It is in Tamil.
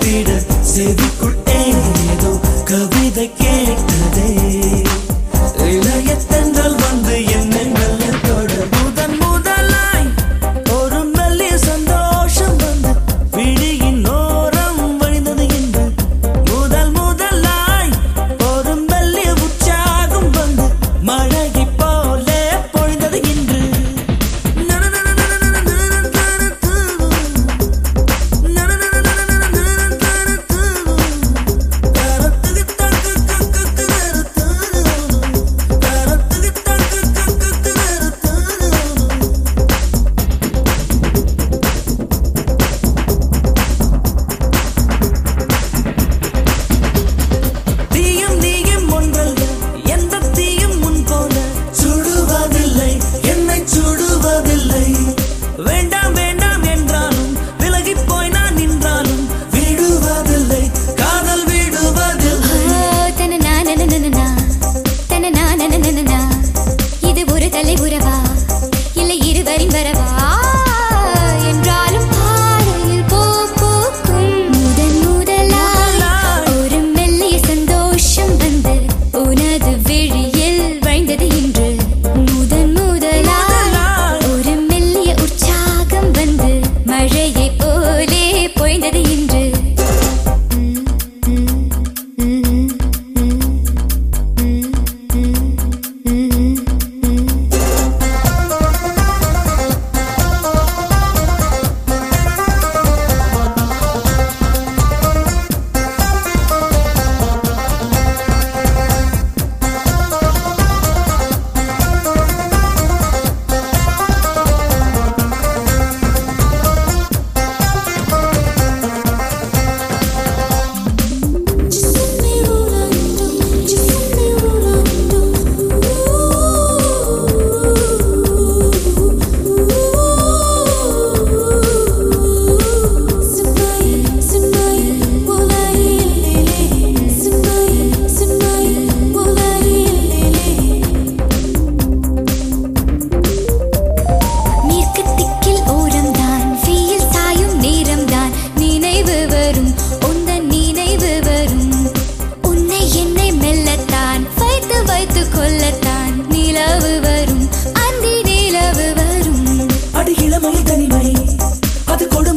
அடித்திட செவிக்குள் பொய்ந்தது இளமை அது கொடு